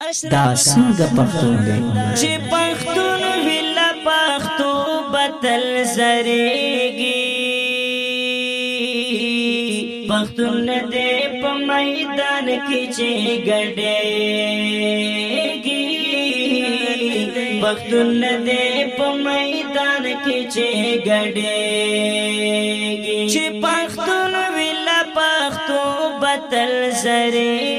دا څنګه پښتون دی چې پښتون ویلا پښتو بدل زریږي پښتون دې په میدان کې چې ګډېږي پښتون دې په میدان کې چې ګډېږي چې پښتون ویلا پښتو بدل زریږي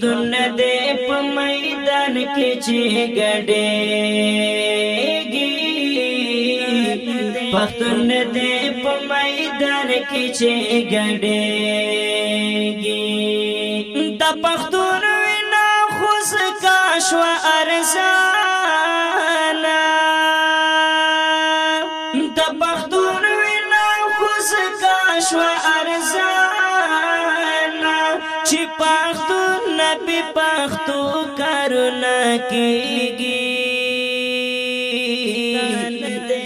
پښتون دې په میدان کې چې ګډېږي پښتون دې په میدان کې چې ګډېږي د پښتون وینا خوش کا شو ارزانا د پښتون وینا خوش کا شو ارزانا چې پښتون نه په پښتو کارونه کیږي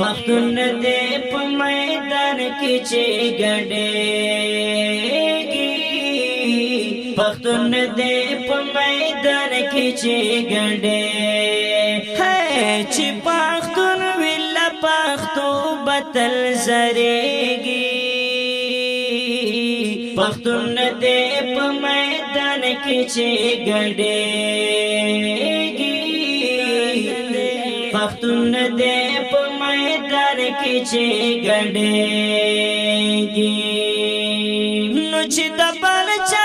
پښتون دې په میدان کې چې ګډېږي پښتون دې په میدان کې چې ګډې هي چې پښتون ویل پښتو بتل زريږي پښتون دې چې ګډېږي پښتون دې په میدان کې چې ګډېږي نو چې د بل چا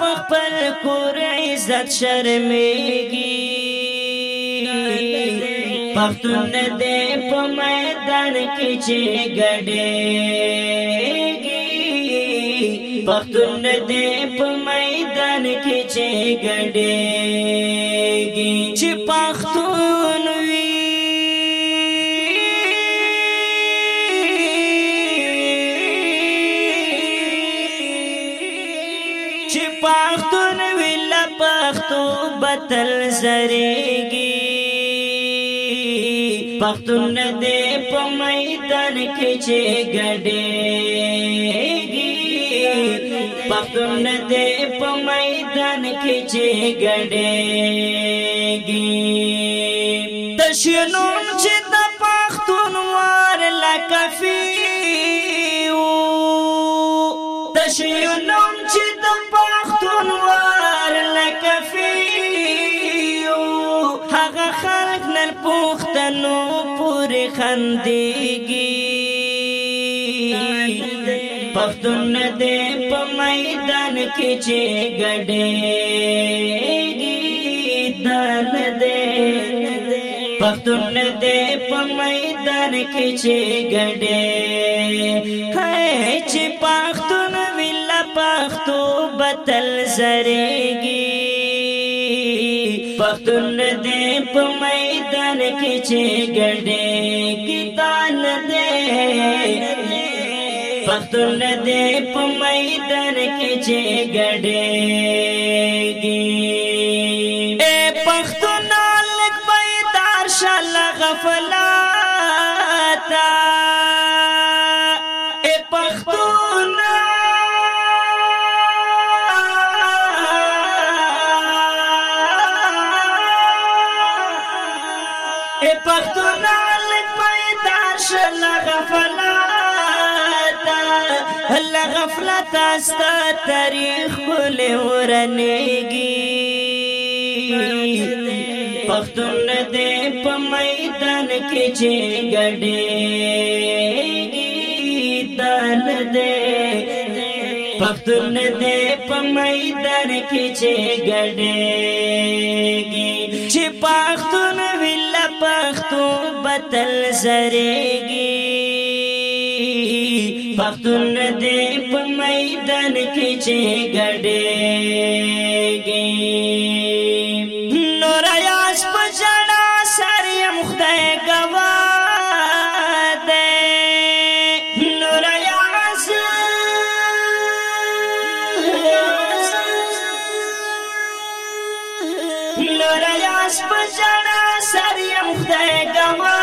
په خپل کور عزت شرمېږي پښتون دې په میدان کې چې ګډېږي پښتون دې په میدان کې چې ګډېږي چې پښتون تو بتل زریگی پختون دے پا میدان کچے گڑیگی پختون دے پا میدان کچے گڑیگی تشنون چی دا پختون وار لکفیو تشنون خپل پختنو پورې خندېږي پختون دې په میدان کې چې ګډېږي دان دې پختون دې په میدان کې چې ګډې خای چې پختون ویلا پختو بتل زرېږي پختون دې په میدان کې چې ګډې کتان دې پختون دې په میدان کې چې ګډې کې اے پختون لک بیدار شل غفلات پختونه لک پیدا شل غفلاتا لغفلت است تاریخ کول ورنېږي پختون دې په میدان کې چې ګډېږي تن دې پختون دې په میدان کې چې ګډېږي چې پختون ویل پختو بتل زریگی پختون دې په میدان کې چې ګډېږي نور یاس په جنا سر يم خدای ګوا دې نور یاس نور یاس په جنا سر یم خدای گواده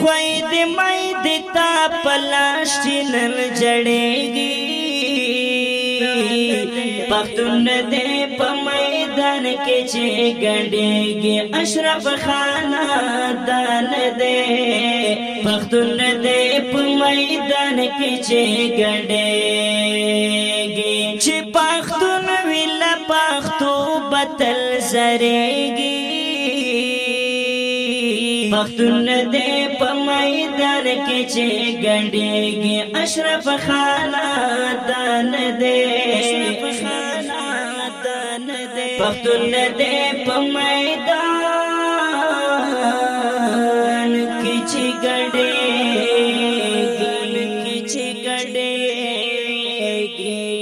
خوی دی مئی دی تا پلاشتی نن جڑیگی پختون دی پا میدان کې چې ګډېږي اشرف خان دان دې پختون دې په میدان کې چې ګډېږي سرېږي پښتون دې په میدان کې چې ګډېږي اشرف خاندان دې پښتون دې په میدان کې چې ګډېږي کې چې ګډېږي